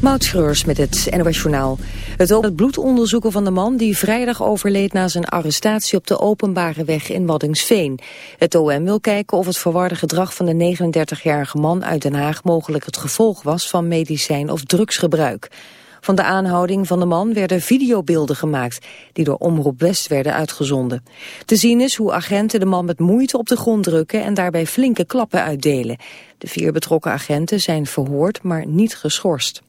Moutschreurs met het NOS Journaal. Het het bloedonderzoeken van de man die vrijdag overleed na zijn arrestatie op de openbare weg in Waddingsveen. Het OM wil kijken of het verwarde gedrag van de 39-jarige man uit Den Haag mogelijk het gevolg was van medicijn of drugsgebruik. Van de aanhouding van de man werden videobeelden gemaakt... die door Omroep West werden uitgezonden. Te zien is hoe agenten de man met moeite op de grond drukken... en daarbij flinke klappen uitdelen. De vier betrokken agenten zijn verhoord, maar niet geschorst.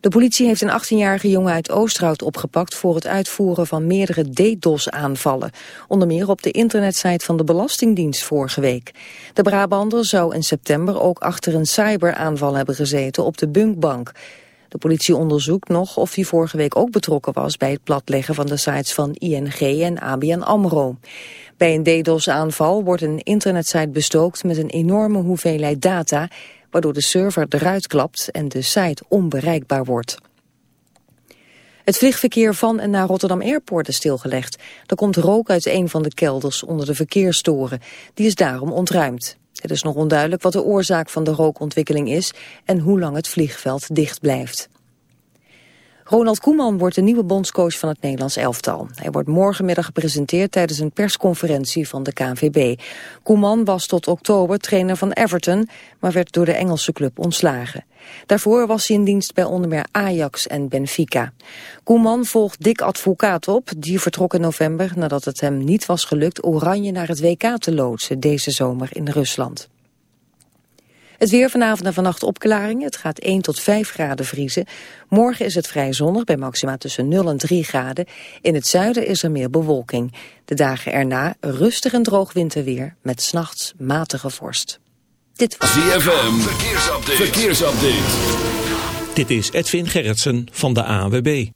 De politie heeft een 18-jarige jongen uit Oosterhout opgepakt voor het uitvoeren van meerdere DDoS-aanvallen. Onder meer op de internetsite van de Belastingdienst vorige week. De Brabander zou in september ook achter een cyberaanval hebben gezeten op de Bunkbank. De politie onderzoekt nog of hij vorige week ook betrokken was bij het platleggen van de sites van ING en ABN AMRO. Bij een DDoS-aanval wordt een internetsite bestookt met een enorme hoeveelheid data waardoor de server eruit klapt en de site onbereikbaar wordt. Het vliegverkeer van en naar Rotterdam Airport is stilgelegd. Er komt rook uit een van de kelders onder de verkeerstoren. Die is daarom ontruimd. Het is nog onduidelijk wat de oorzaak van de rookontwikkeling is en hoe lang het vliegveld dicht blijft. Ronald Koeman wordt de nieuwe bondscoach van het Nederlands elftal. Hij wordt morgenmiddag gepresenteerd tijdens een persconferentie van de KNVB. Koeman was tot oktober trainer van Everton, maar werd door de Engelse club ontslagen. Daarvoor was hij in dienst bij onder meer Ajax en Benfica. Koeman volgt Dick Advocaat op, die vertrok in november nadat het hem niet was gelukt Oranje naar het WK te loodsen deze zomer in Rusland. Het weer vanavond en vannacht opklaringen. Het gaat 1 tot 5 graden vriezen. Morgen is het vrij zonnig bij maxima tussen 0 en 3 graden. In het zuiden is er meer bewolking. De dagen erna rustig en droog winterweer met s'nachts matige vorst. Dit was ZFM. Verkeersupdate. Verkeersupdate. Dit is Edwin Gerritsen van de AWB.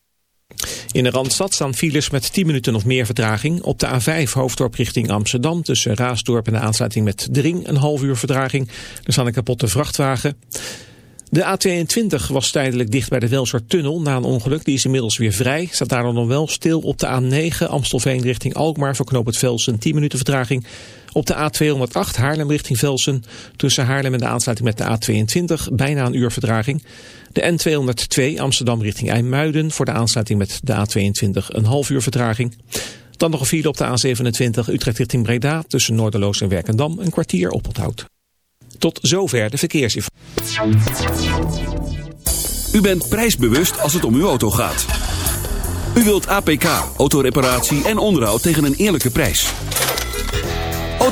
In de Randstad staan files met 10 minuten of meer vertraging. Op de A5 hoofddorp richting Amsterdam tussen Raasdorp en de aansluiting met Dring een half uur vertraging. Er staan een kapotte vrachtwagen. De A22 was tijdelijk dicht bij de Welsoortunnel na een ongeluk. Die is inmiddels weer vrij. Staat daar dan nog wel stil op de A9 Amstelveen richting Alkmaar voor knoop het Velsen 10 minuten vertraging. Op de A208 Haarlem richting Velsen tussen Haarlem en de aansluiting met de A22 bijna een uur vertraging. De N202 Amsterdam richting IJmuiden voor de aansluiting met de A22 een half uur vertraging. Dan nog een file op de A27 Utrecht richting Breda tussen Noorderloos en Werkendam een kwartier oponthoud. Tot zover de verkeersinformatie. U bent prijsbewust als het om uw auto gaat. U wilt APK, autoreparatie en onderhoud tegen een eerlijke prijs.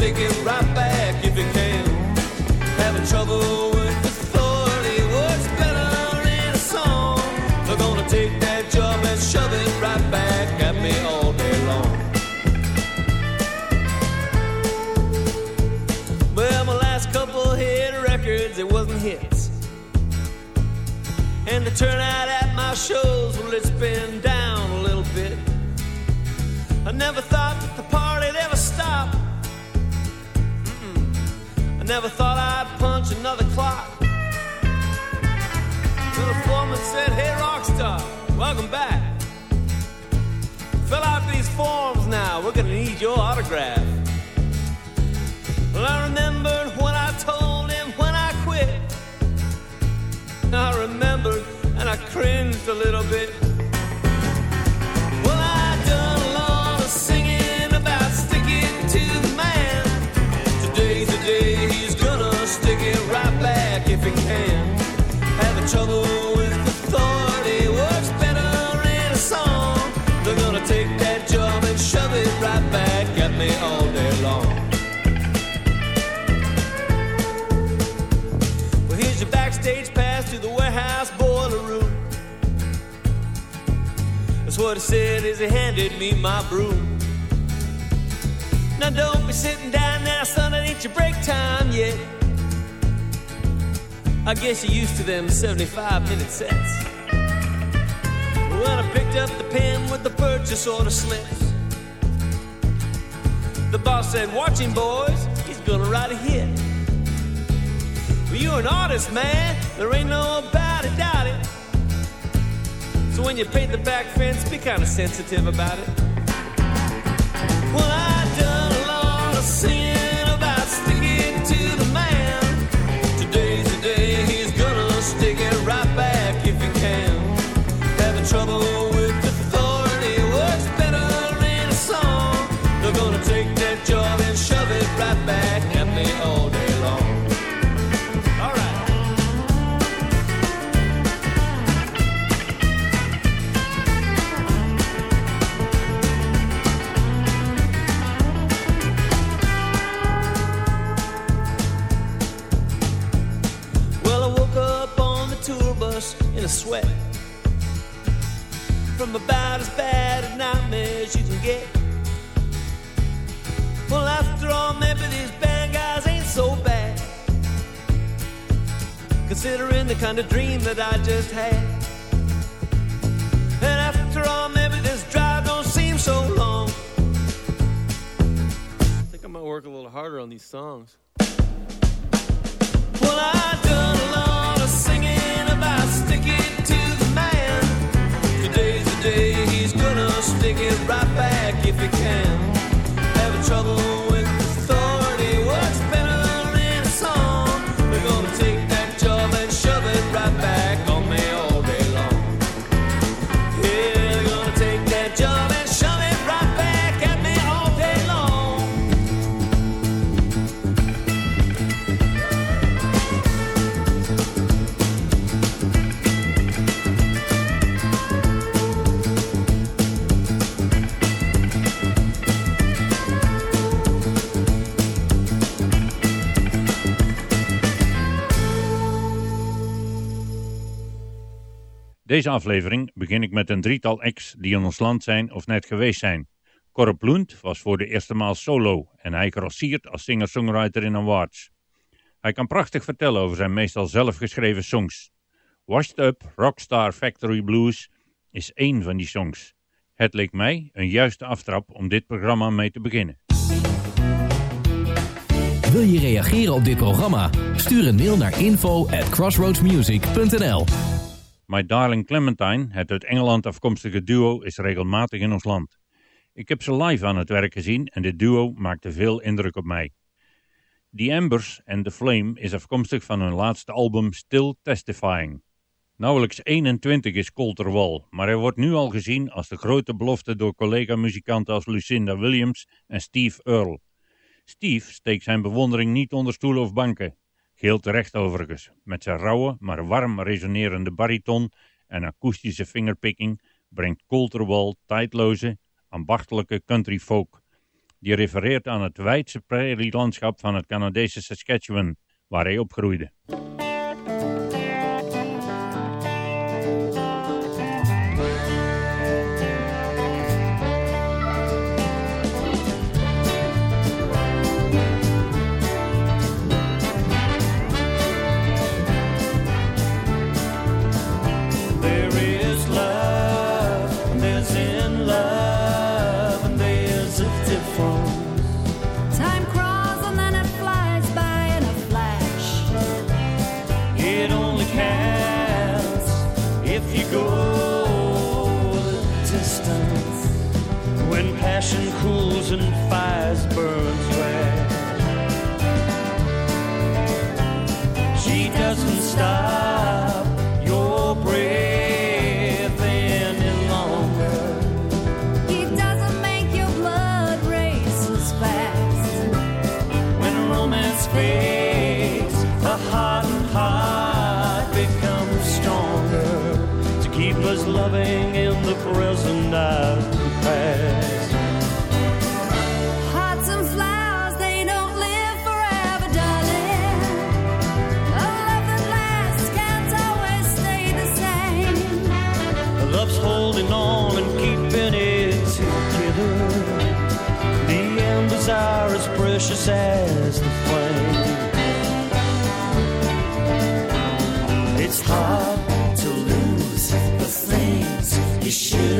Stick it right back if he can. Having trouble with authority, what's better in a song? They're gonna take that job and shove it right back at me all day long. Well, my last couple hit records, it wasn't hits. And the turnout at my shows, well, it's been down a little bit. I never thought never thought I'd punch another clock. Till the foreman said, Hey, Rockstar, welcome back. Fill out these forms now, we're gonna need your autograph. Well, I remembered what I told him when I quit. I remembered and I cringed a little bit. What he said as he handed me my broom. Now don't be sitting down now, son, it ain't your break time yet. I guess you're used to them 75 minute sets. When I picked up the pen with the purchase order slips, the boss said, Watch him, boys, he's gonna write a hit. Well, you're an artist, man, there ain't no about it, doubt it. So when you paint the back fence, be kind of sensitive about it. Considering the kind of dream that I just had. And after all, maybe this drive don't seem so long. I think I might work a little harder on these songs. Well, I done a lot of singing about sticking to the man. Today's the day he's gonna stick it right back if he can. Having trouble Deze aflevering begin ik met een drietal acts die in ons land zijn of net geweest zijn. Corp Lund was voor de eerste maal solo en hij grossiert als singer-songwriter in awards. Hij kan prachtig vertellen over zijn meestal zelfgeschreven songs. Washed Up Rockstar Factory Blues is één van die songs. Het leek mij een juiste aftrap om dit programma mee te beginnen. Wil je reageren op dit programma? Stuur een mail naar info at crossroadsmusic.nl My Darling Clementine, het uit Engeland afkomstige duo, is regelmatig in ons land. Ik heb ze live aan het werk gezien en dit duo maakte veel indruk op mij. The Embers and The Flame is afkomstig van hun laatste album Still Testifying. Nauwelijks 21 is Colter Wall, maar hij wordt nu al gezien als de grote belofte door collega-muzikanten als Lucinda Williams en Steve Earle. Steve steekt zijn bewondering niet onder stoelen of banken. Geheel terecht overigens. Met zijn rauwe, maar warm resonerende bariton en akoestische fingerpicking brengt Colter Wall tijdloze, ambachtelijke country folk. Die refereert aan het wijdse prairielandschap van het Canadese Saskatchewan, waar hij opgroeide.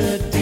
melody.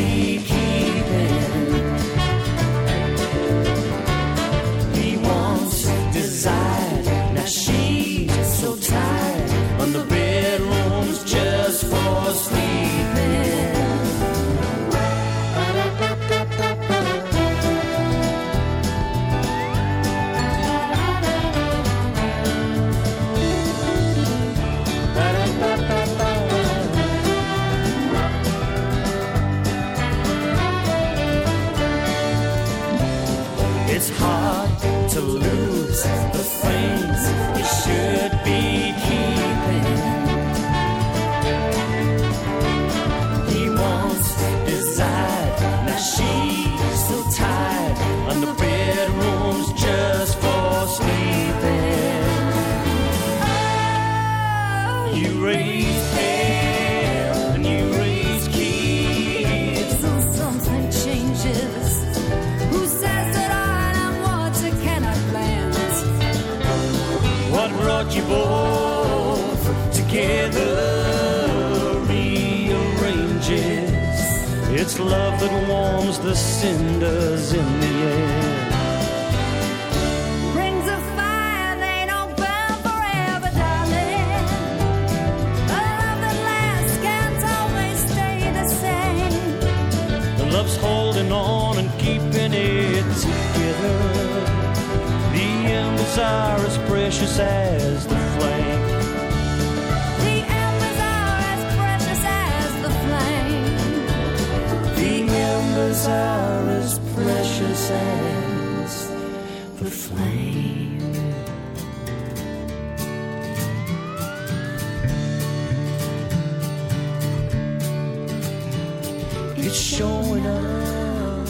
It's showing up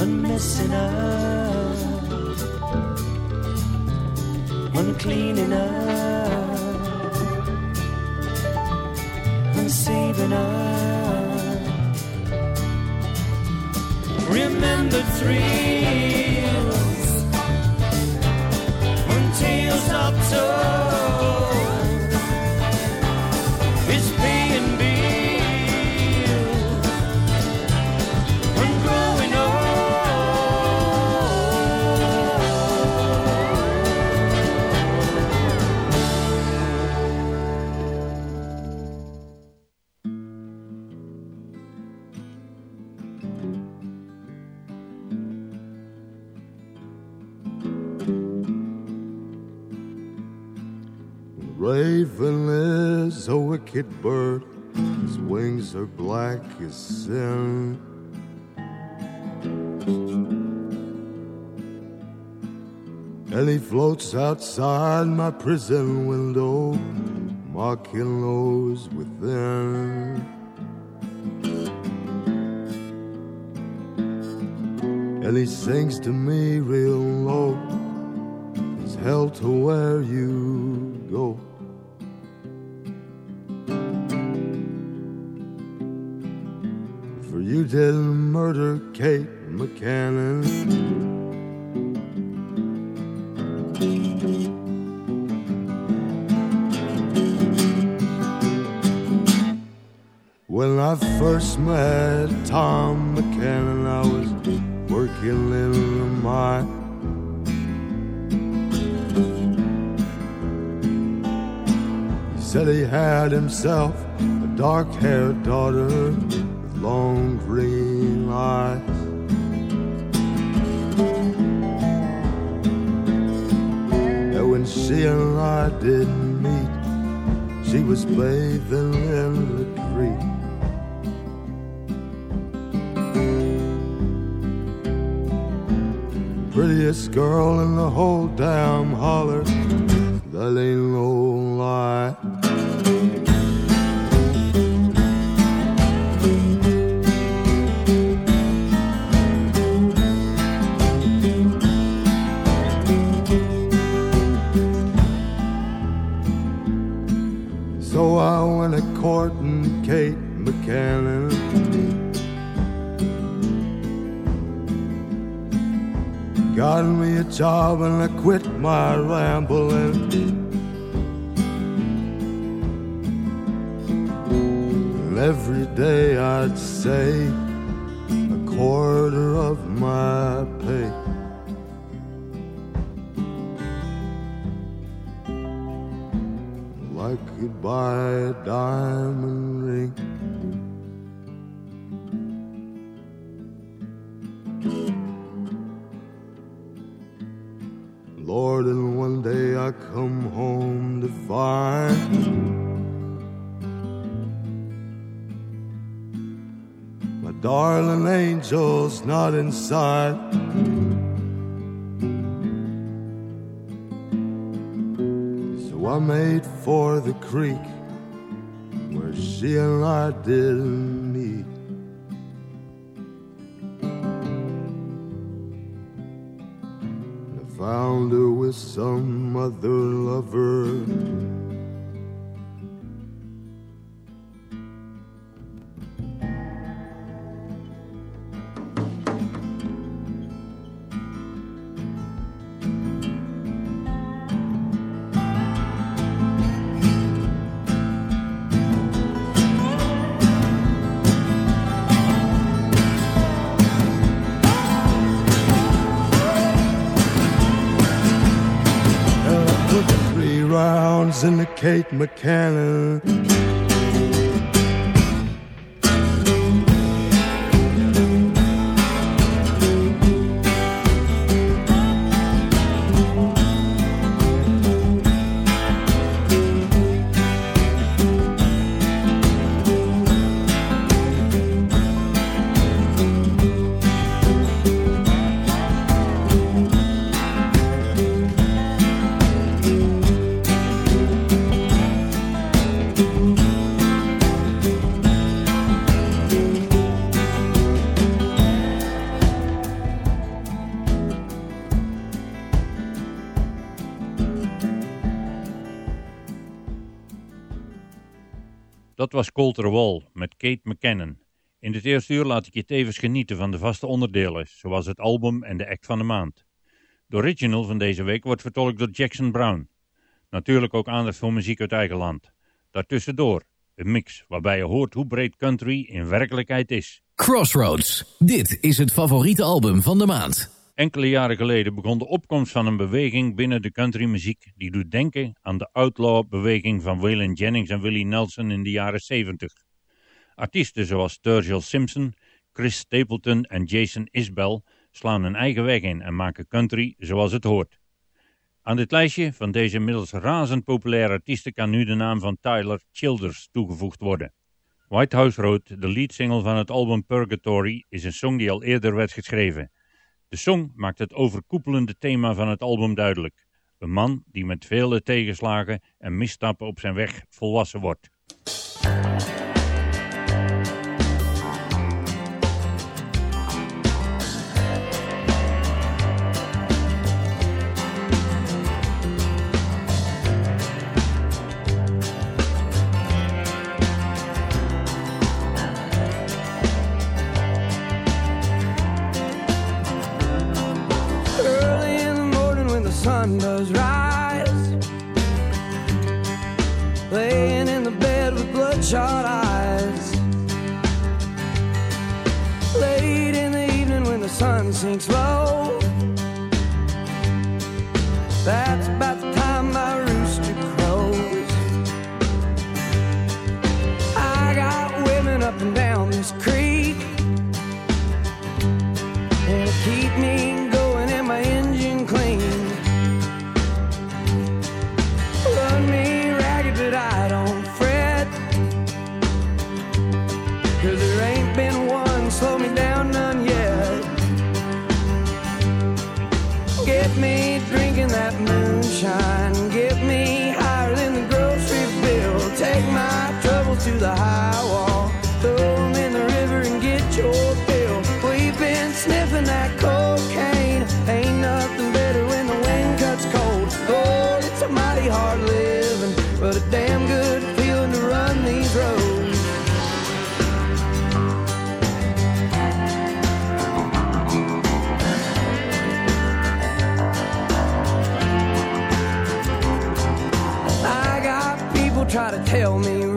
and messing up and cleaning up and saving up. Remember three. orchid bird, his wings are black as sin. And he floats outside my prison window, mocking those within. And he sings to me real low, he's hell to where you go. You didn't murder Kate McCannon. When I first met Tom McCannon, I was working in a mine. He said he had himself a dark haired daughter long green eyes. And when she and I did meet, she was bathing in the creek. Prettiest girl in the whole damn holler. That ain't I went a courting Kate McCannon. Got me a job and I quit my rambling. And every day I'd save a quarter of my You'd buy a diamond ring. Lord, and one day I come home to find my darling angel's not inside. For the creek where she and I didn't meet. I found her with some other lover. Kate McCannon. Colter Wall met Kate McKinnon. In dit eerste uur laat ik je tevens genieten van de vaste onderdelen, zoals het album en de act van de maand. De original van deze week wordt vertolkt door Jackson Brown. Natuurlijk ook aandacht voor muziek uit eigen land. Daartussendoor een mix waarbij je hoort hoe breed country in werkelijkheid is. Crossroads. Dit is het favoriete album van de maand. Enkele jaren geleden begon de opkomst van een beweging binnen de countrymuziek die doet denken aan de outlaw-beweging van Waylon Jennings en Willie Nelson in de jaren 70. Artiesten zoals Sturgill Simpson, Chris Stapleton en Jason Isbell slaan hun eigen weg in en maken country zoals het hoort. Aan dit lijstje van deze inmiddels razend populaire artiesten kan nu de naam van Tyler Childers toegevoegd worden. White House Road, de leadsingle van het album Purgatory, is een song die al eerder werd geschreven. De song maakt het overkoepelende thema van het album duidelijk. Een man die met vele tegenslagen en misstappen op zijn weg volwassen wordt. Sinks low, the high wall. Throw them in the river and get your fill. We've been sniffing that cocaine. Ain't nothing better when the wind cuts cold. Lord, it's a mighty hard living, but a damn good feeling to run these roads. try to tell me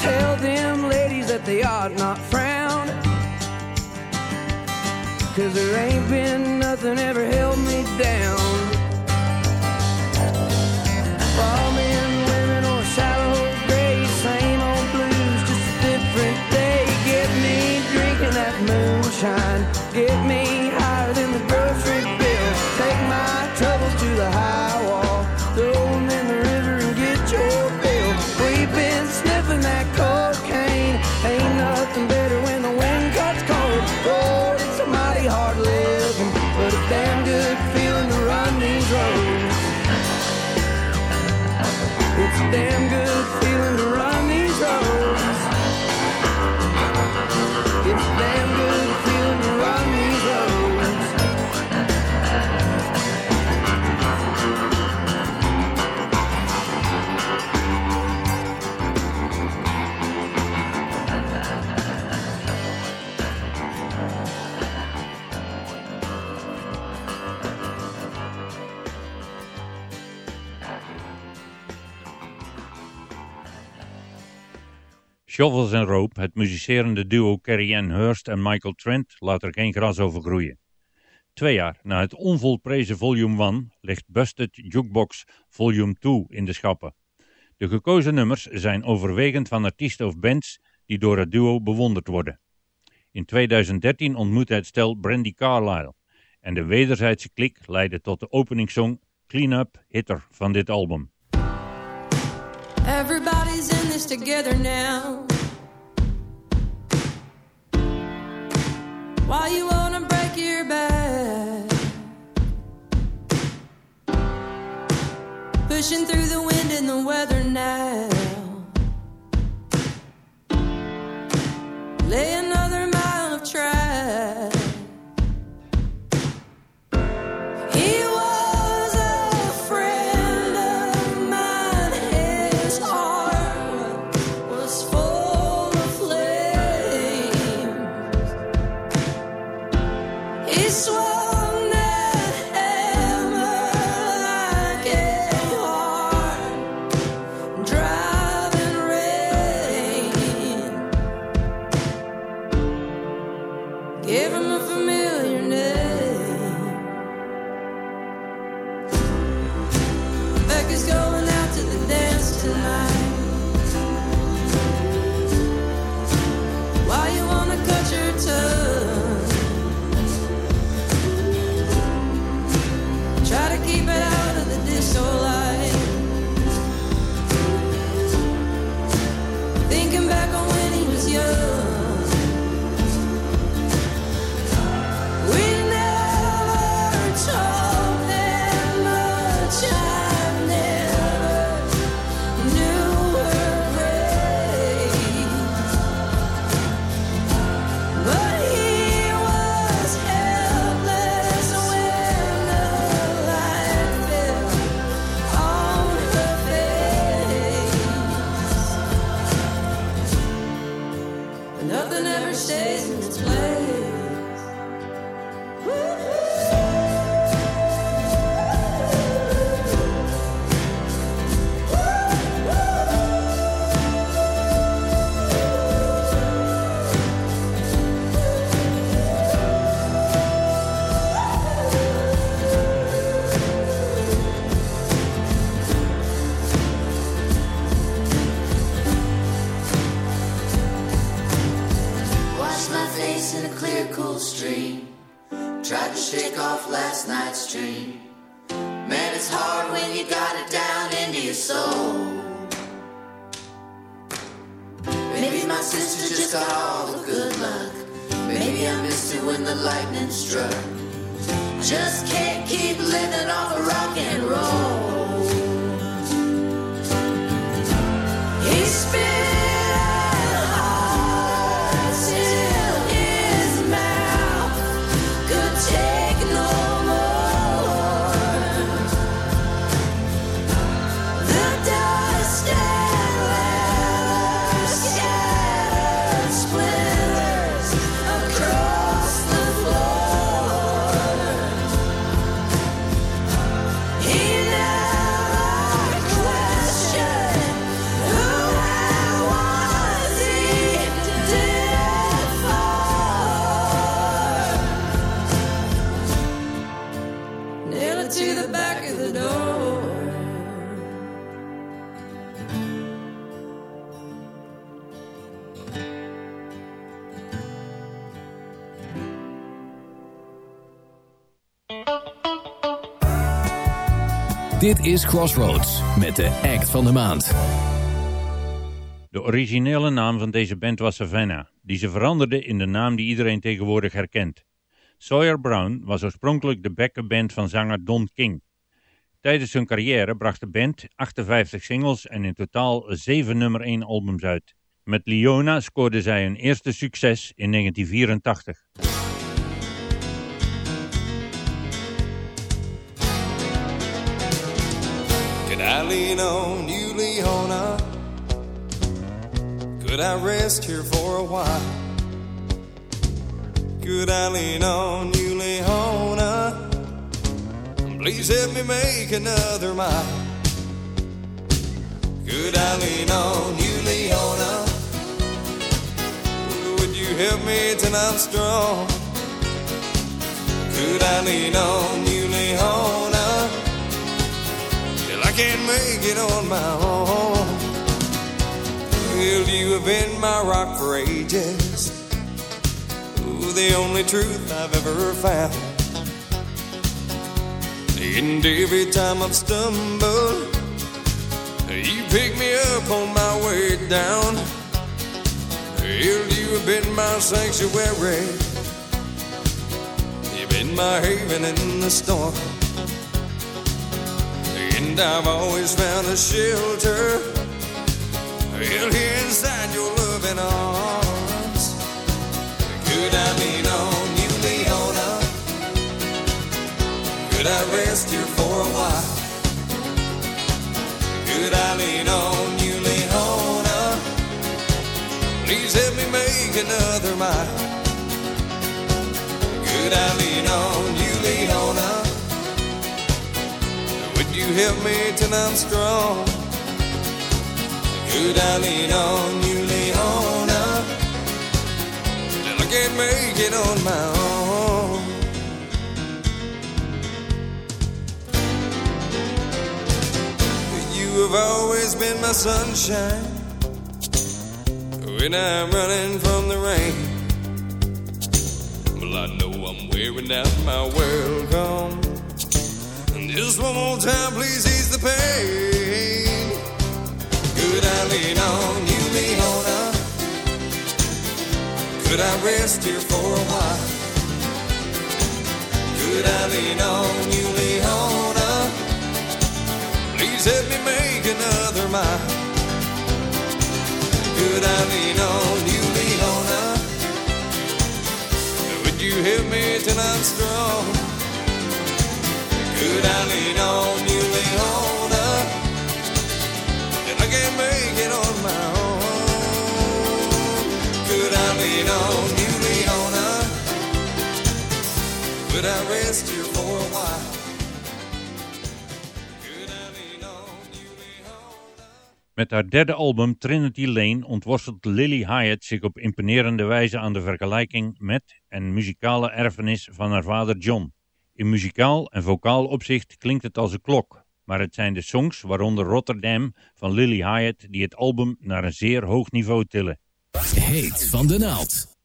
tell them ladies that they ought not frown. Cause there ain't been nothing ever held me down. Shovels en Rope, het muzicerende duo Carrie Ann Hurst en Michael Trent, laat er geen gras over groeien. Twee jaar na het onvolprezen volume 1 ligt Busted Jukebox volume 2 in de schappen. De gekozen nummers zijn overwegend van artiesten of bands die door het duo bewonderd worden. In 2013 ontmoette het stel Brandy Carlyle en de wederzijdse klik leidde tot de openingssong Clean Up Hitter van dit album. together now. Why you wanna break your back? Pushing through the wind. Is Crossroads met de act van de maand. De originele naam van deze band was Savannah, die ze veranderde in de naam die iedereen tegenwoordig herkent. Sawyer Brown was oorspronkelijk de backup van zanger Don King. Tijdens hun carrière bracht de band 58 singles en in totaal 7 nummer 1 albums uit. Met Leona scoorde zij hun eerste succes in 1984. Lean on you, Leona? Could I rest here for a while? Could I lean on you, Leona? Please help me make another mile. Could I lean on you, Leona? Would you help me till I'm strong? Could I lean on you, can't make it on my own. Well, you have been my rock for ages. Ooh, the only truth I've ever found. And every time I've stumbled, you pick me up on my way down. Well, you have been my sanctuary. You've been my haven in the storm. And I've always found a shelter well, here inside your loving arms. Could I lean on you, Leona? Could I rest here for a while? Could I lean on you, Leona? Please help me make another mile. Could I lean on you, Leona? You help me till I'm strong? Could I lean on you, Leona? Till I can't make it on my own. You have always been my sunshine when I'm running from the rain. Well, I know I'm wearing out my welcome. And just one more time, please ease the pain. Could I lean on you, Leona? Could I rest here for a while? Could I lean on you, Leona? Please help me make another mile. Could I lean on you, Leona? Would you help me till I'm strong? Met haar derde album Trinity Lane ontworstelt Lily Hyatt zich op imponerende wijze aan de vergelijking met en muzikale erfenis van haar vader John. In muzikaal en vocaal opzicht klinkt het als een klok, maar het zijn de songs, waaronder Rotterdam van Lily Hyatt, die het album naar een zeer hoog niveau tillen. Heet van de naald.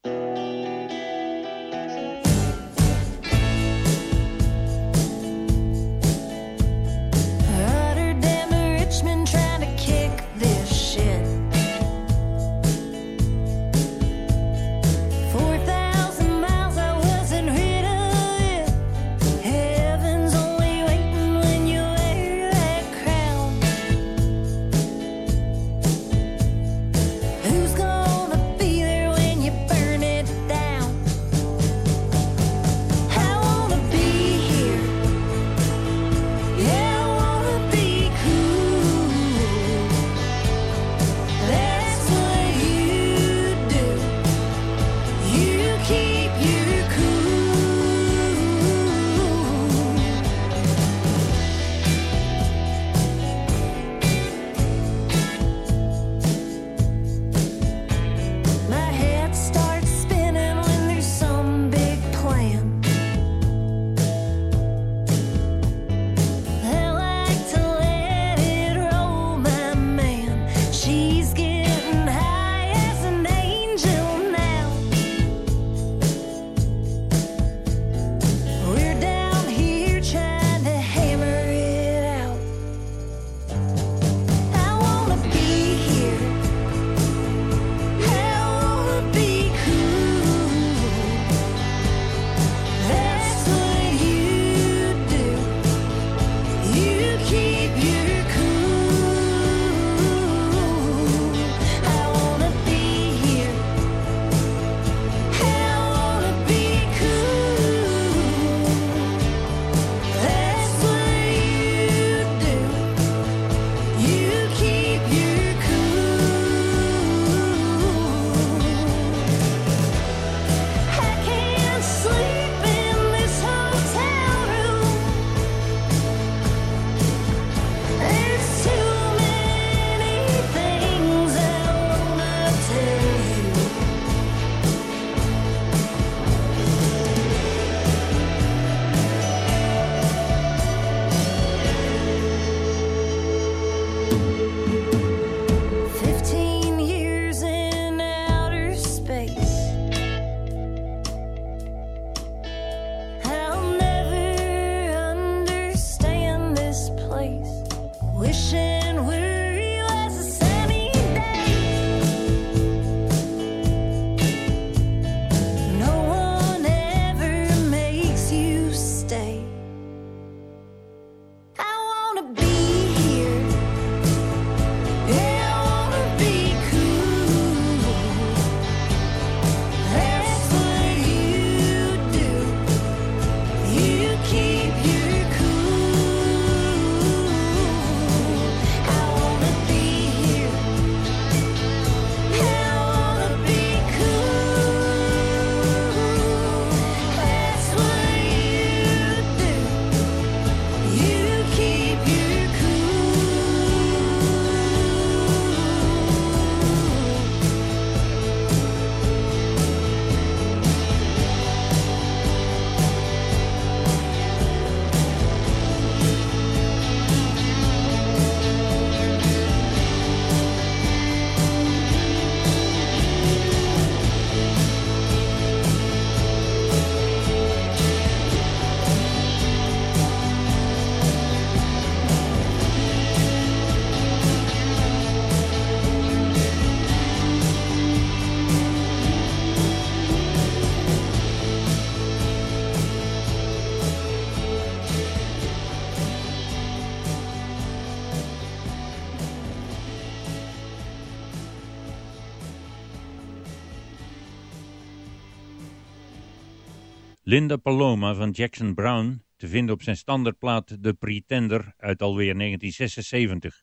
Linda Paloma van Jackson Brown, te vinden op zijn standaardplaat The Pretender uit alweer 1976.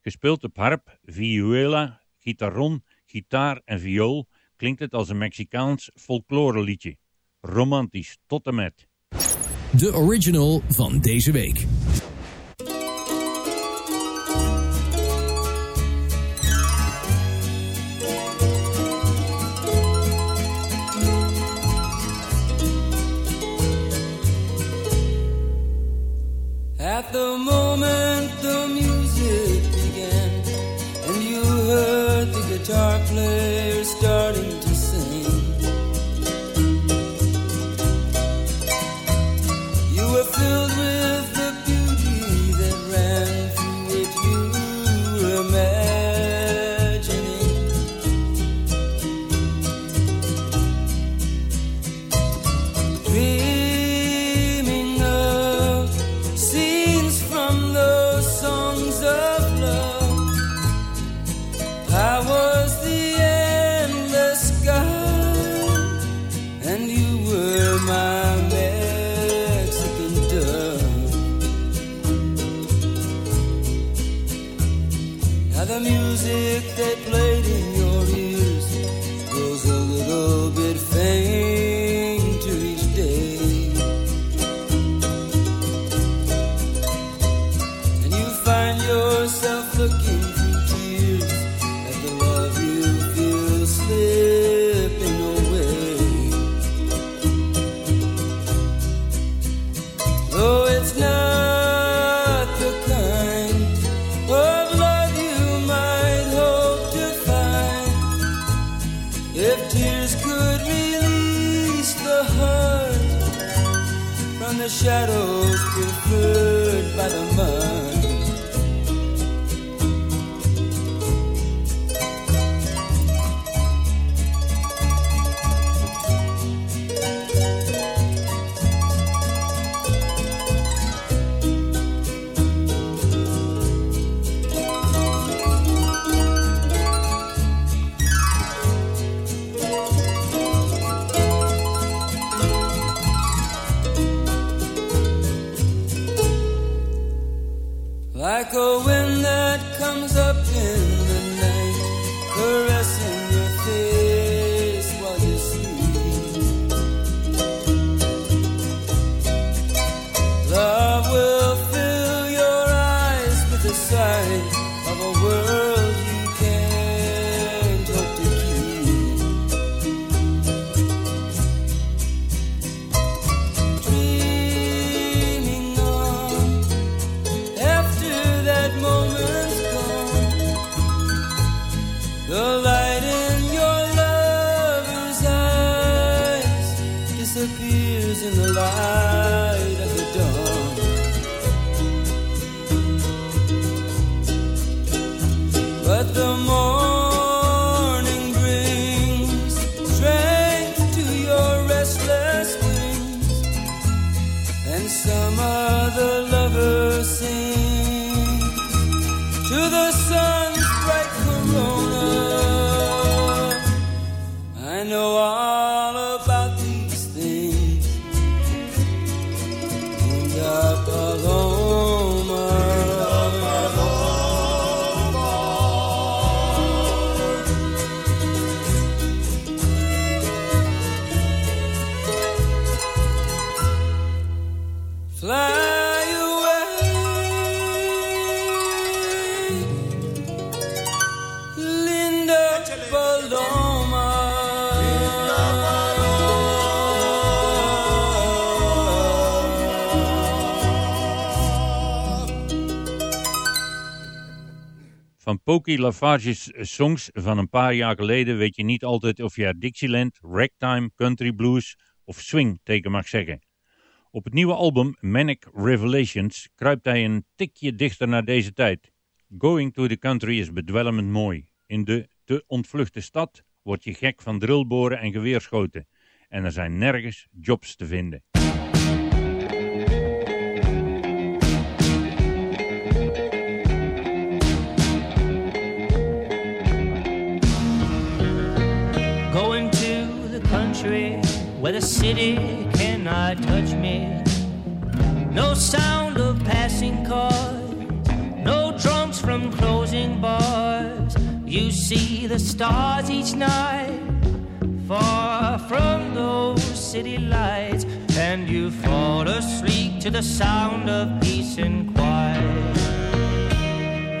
Gespeeld op harp, vihuela, gitaron, gitaar en viool klinkt het als een Mexicaans folkloreliedje. Romantisch tot en met. De original van deze week. Some other Van Pokey Lafarge's songs van een paar jaar geleden weet je niet altijd of je er Dixieland, ragtime, country blues of swing tegen mag zeggen. Op het nieuwe album Manic Revelations kruipt hij een tikje dichter naar deze tijd. Going to the country is bedwelmend mooi. In de te ontvluchte stad word je gek van drillboren en geweerschoten. En er zijn nergens jobs te vinden. Where the city cannot touch me. No sound of passing cars, no drums from closing bars. You see the stars each night, far from those city lights, and you fall asleep to the sound of peace and quiet.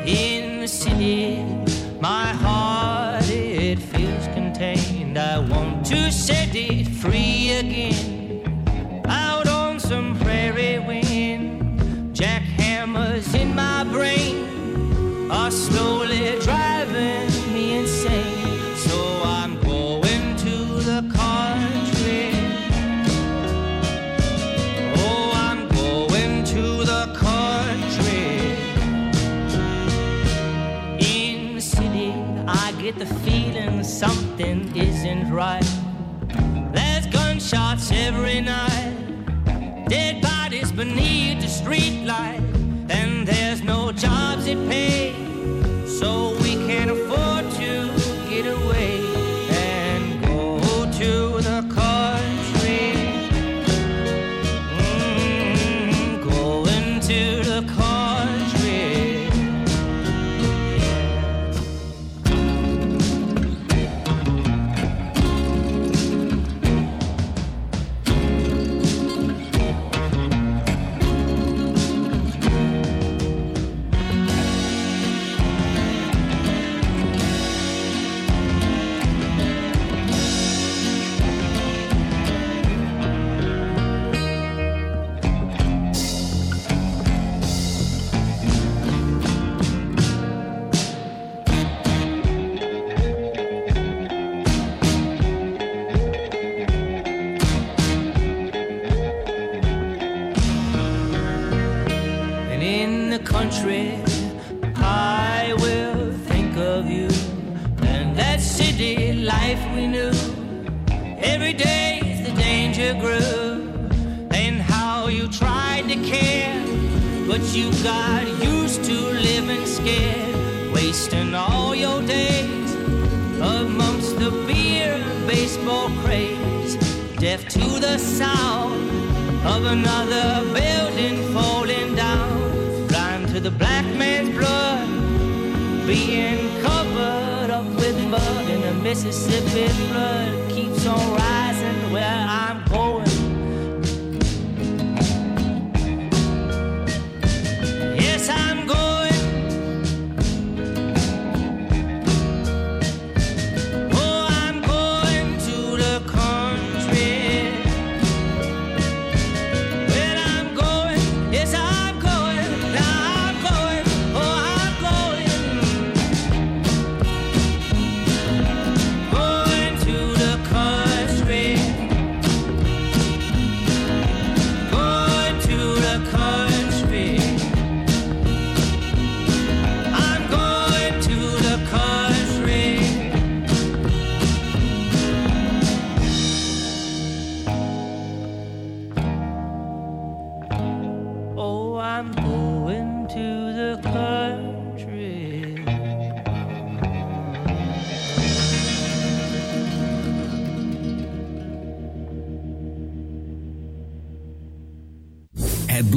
In the city, my heart it feels contained. I want to set something isn't right. There's gunshots every night, dead bodies beneath the street light, and there's no jobs that pay, but you got used to living scared, wasting all your days amongst the beer and baseball craze, deaf to the sound of another building falling down, blind to the black man's blood, being covered up with mud, and the Mississippi flood keeps on rising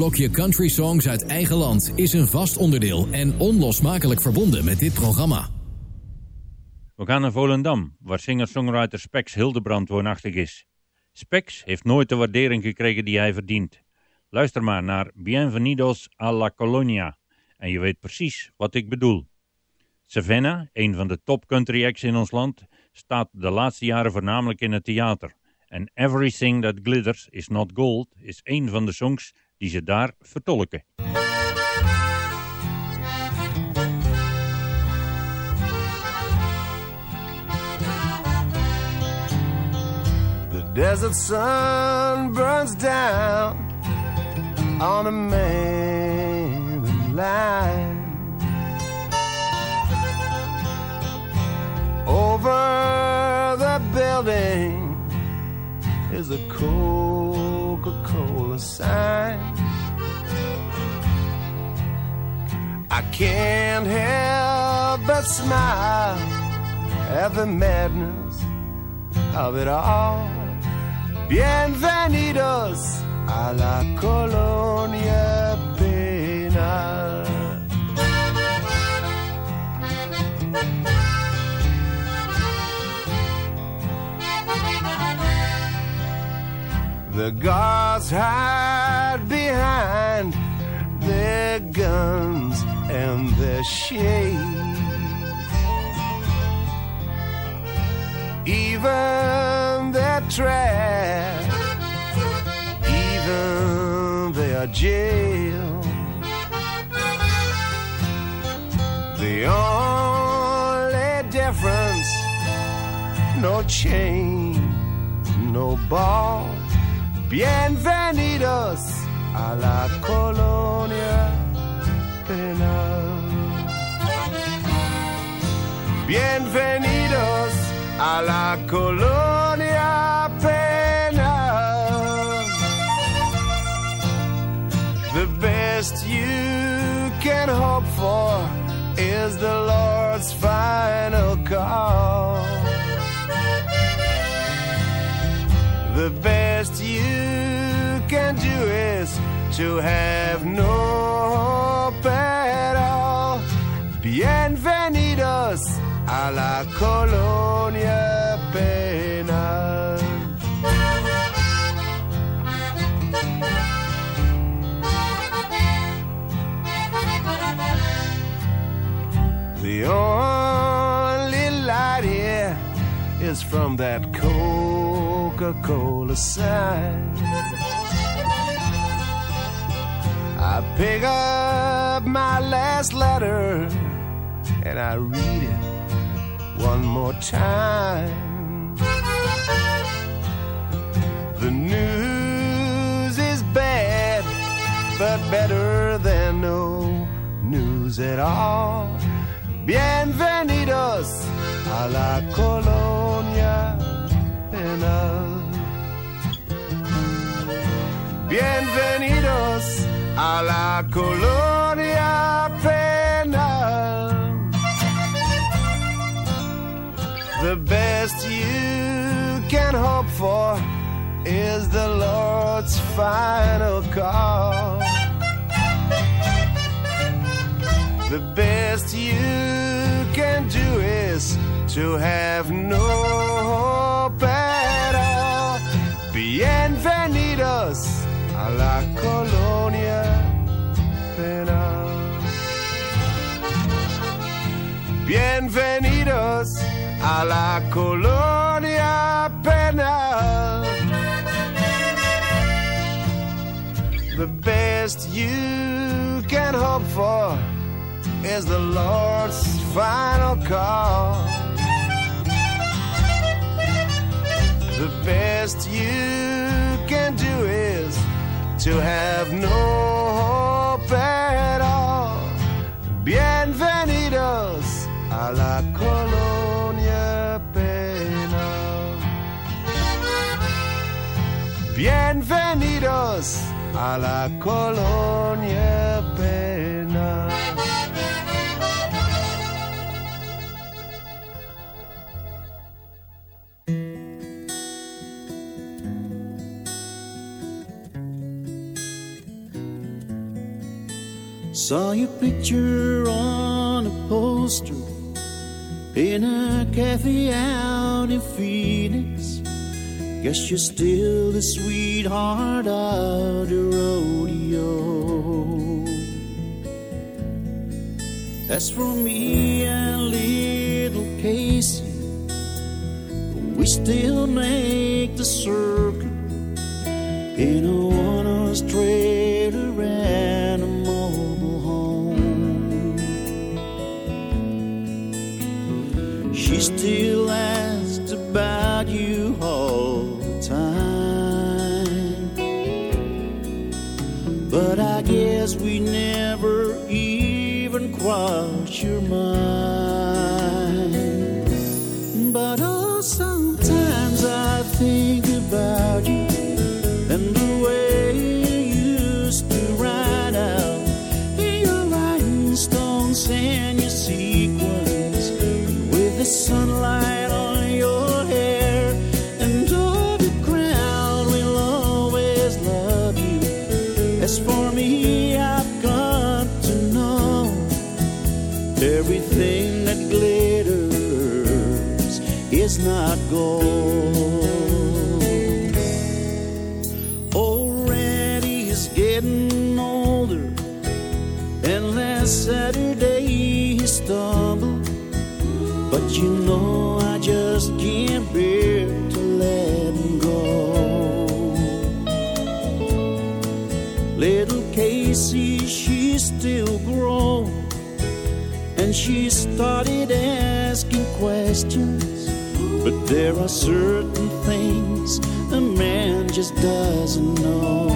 blokje Country Songs uit eigen land is een vast onderdeel en onlosmakelijk verbonden met dit programma. We gaan naar Volendam, waar singer-songwriter Spex Hildebrand woonachtig is. Spex heeft nooit de waardering gekregen die hij verdient. Luister maar naar Bienvenidos a la Colonia en je weet precies wat ik bedoel. Savannah, een van de top country acts in ons land, staat de laatste jaren voornamelijk in het theater. En Everything That Glitters Is Not Gold is een van de songs die ze daar vertolken. The desert sun burns down on a man line. Over the building is a Coca-Cola sign. I can't help but smile at the madness of it all. Bienvenidos a la colonia penal. The guards hide behind their guns and their shades. Even their trap, even their jail. The only difference, no chain, no ball. Bienvenidos a la colonia penal. Bienvenidos a la colonia penal. The best you can hope for is the Lord's final call. The best you can do is to have no la colonia penal. The only light here is from that Coca Cola sign. I pick up my last letter and I read it one more time. The news is bad, but better than no news at all. Bienvenidos a la colonia penal. Bienvenidos a la colonia penal. The best you can hope for is the Lord's final call. The best you can do is to have no hope at all. Bienvenidos a la colonia Bienvenidos a la colonia penal. The best you can hope for is the Lord's final call. The best you can do is to have no hope at all. Bienvenidos a la colonia penal. Bienvenidos a la colonia penal. Saw your picture on a poster in a cafe out in Phoenix. Guess you're still the sweetheart of the rodeo. As for me and little Casey, we still make the circuit in a one-horse trailer and She still asks about you all the time, but I guess we there are certain things a man just doesn't know.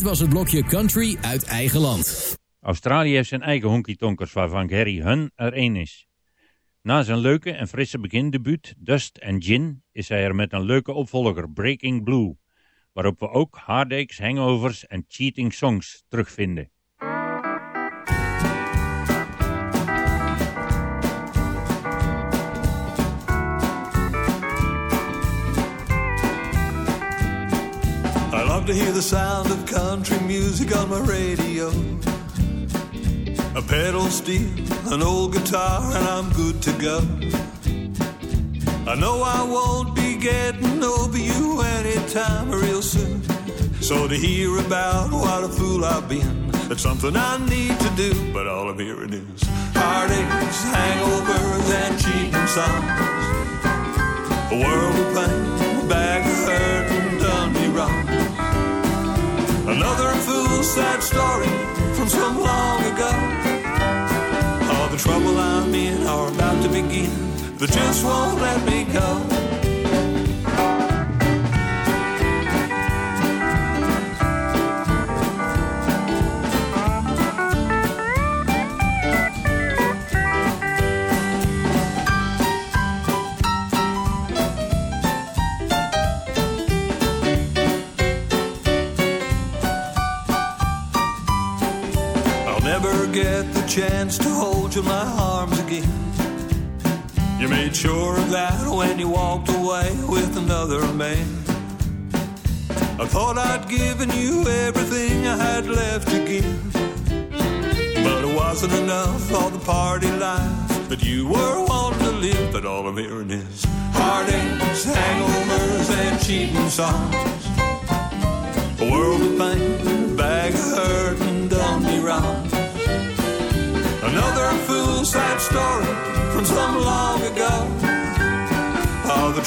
Dit was het blokje Country uit eigen land. Australië heeft zijn eigen honky-tonkers waarvan Gary Hun er één is. Na zijn leuke en frisse begindebuut Dust and Gin is hij er met een leuke opvolger Breaking Blue, waarop we ook Heartaches, Hangovers en Cheating Songs terugvinden. To hear the sound of country music on my radio. A pedal steel, an old guitar, and I'm good to go. I know I won't be getting over you anytime real soon. So to hear about what a fool I've been, it's something I need to do. But all I'm hearing is heartaches, hangovers, and cheating songs. A world of pain, a bag Another fool's sad story from so long ago. All the trouble I'm in are about to begin. They just won't let me go. Get the chance to hold you in my arms again. You made sure of that when you walked away with another man. I thought I'd given you everything I had left to give. But it wasn't enough, all the party life that you were wanting to live, but all I'm hearing is heartaches, hangovers, and cheating songs. A world of pain, a bag of hurt,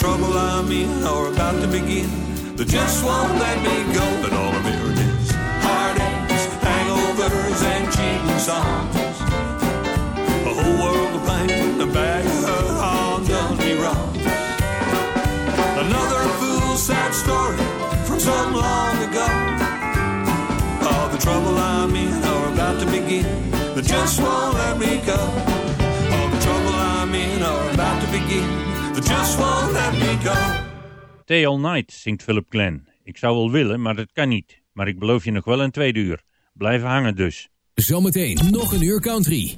trouble I'm in or about to begin, that just won't let me go. But all I'm hearing is heartaches, hangovers, and cheating songs. A whole world of pain, a bag of all done me wrong. Another fool sad story from some long ago. All the trouble I'm in or about to begin, that just won't let me go. All the trouble I'm in or about to begin, that just won't let me go. Stay All Night zingt Philip Glenn. Ik zou wel willen, maar dat kan niet. Maar ik beloof je nog wel een tweede uur. Blijven hangen dus. Zometeen nog een uur country.